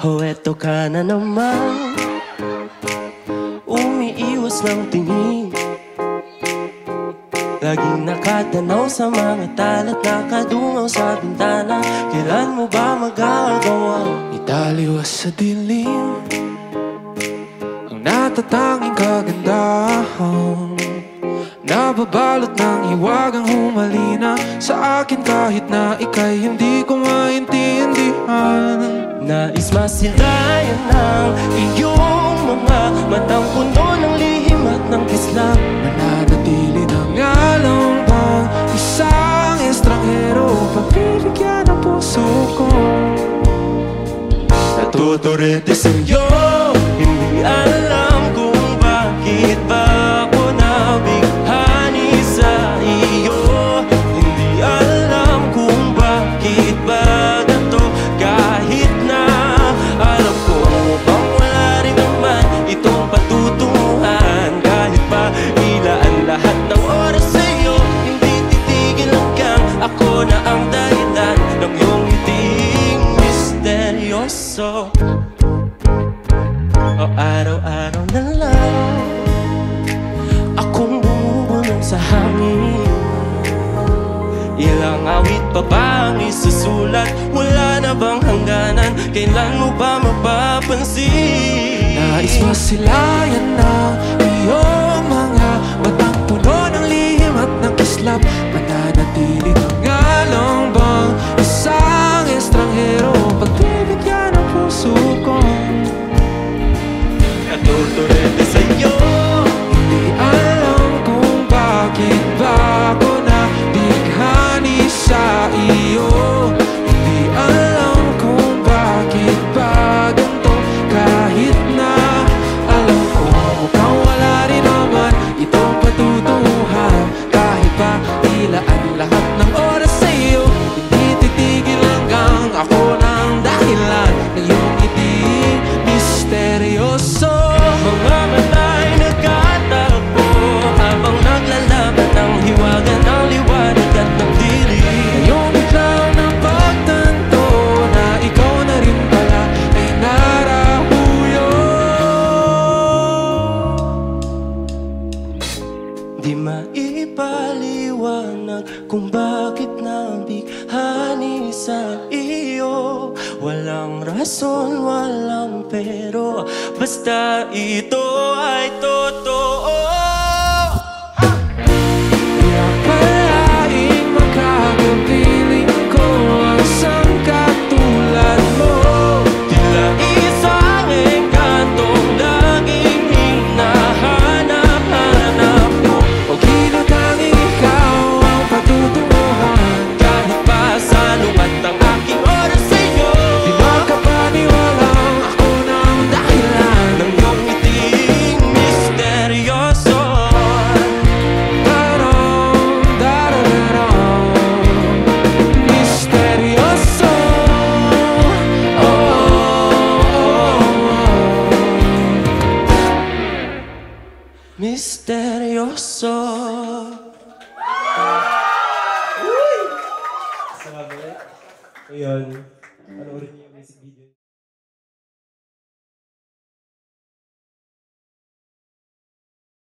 Oh, eto ka na naman. Umiiwas ng tingin. Laging nakatanaw sa mga talat Nakadungaw sa bintana. Kailan mo ba magagawa? Italiwas sa dilim. Ang natatanging kagandahan. Nababalot ng hiwagang humalina. Sa akin kahit na ikay hindi Nais masilayan ng iyong mga matang puno ng lihim at ng kislap Mananatili na nga lang bang isang estranghero Pagbibigyan ng puso ko? Natuturete sa'yo araw-araw na lang Akong bumubulong sa hangin Ilang awit pa ba ang isusulat? Wala na bang hangganan? Kailan mo ba mapapansin? Nais masilayan ng iyong mga Batang puno ng lihim at ng kislap Mananatili pa ilaan maipaliwanag kung bakit nabighani sa iyo. Walang rason, walang pero Basta ito ay totoo Misteryoso Sabi. Ayun. Panoorin niyo.